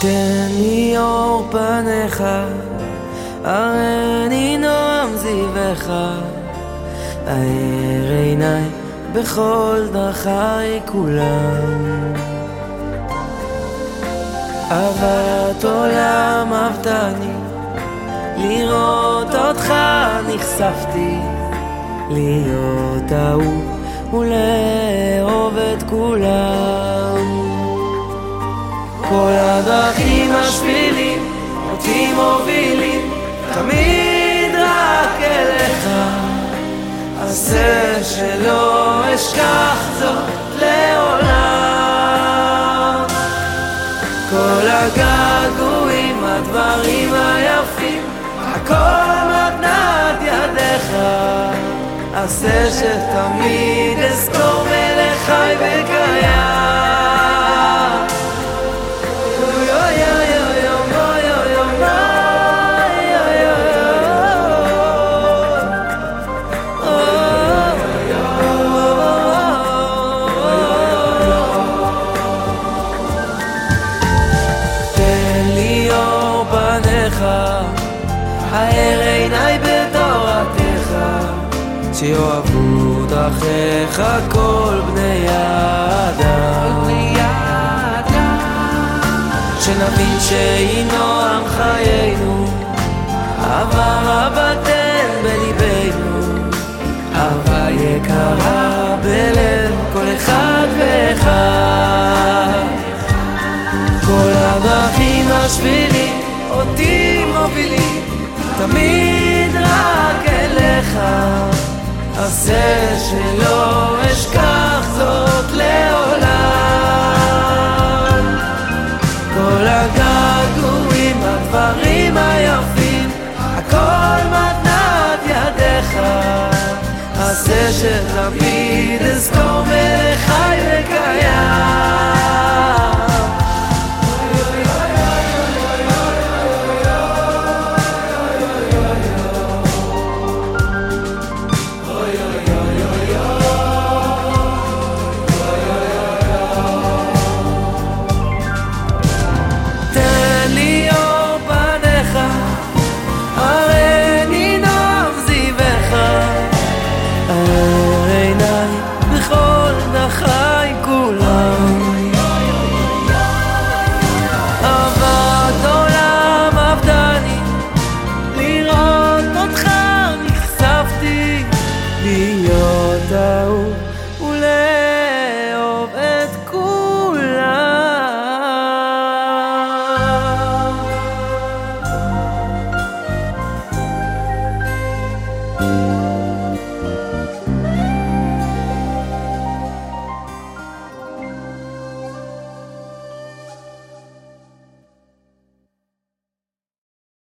תן לי אור פניך, הראני נועם זיווך, האר עיניי בכל דרכי כולם. אהבת עולם אהבתני, לראות אותך נחשפתי, להיות אהוב ולאהוב את כולם. כל הדרכים השבילים אותי מובילים תמיד רק אליך. עשה שלא אשכח זאת לעולם. כל הגעגועים, הדברים היפים הכל מתנת ידיך. עשה שתמיד אזכור מלך חי וקיים האר עיניי בתורתך, שיאהבו דרכיך כל בני האדם. שנבין שהינו עם חיינו, אהבה רבתן בליבנו, אהבה יקרה בלב כל אחד ואחד. כל הדרכים השבילים אותי מובילים תמיד רק אליך. עשה שלא אשכח זאת לעולם. כל הגעגועים, הדברים היפים הכל מתנת ידיך. עשה שתמיד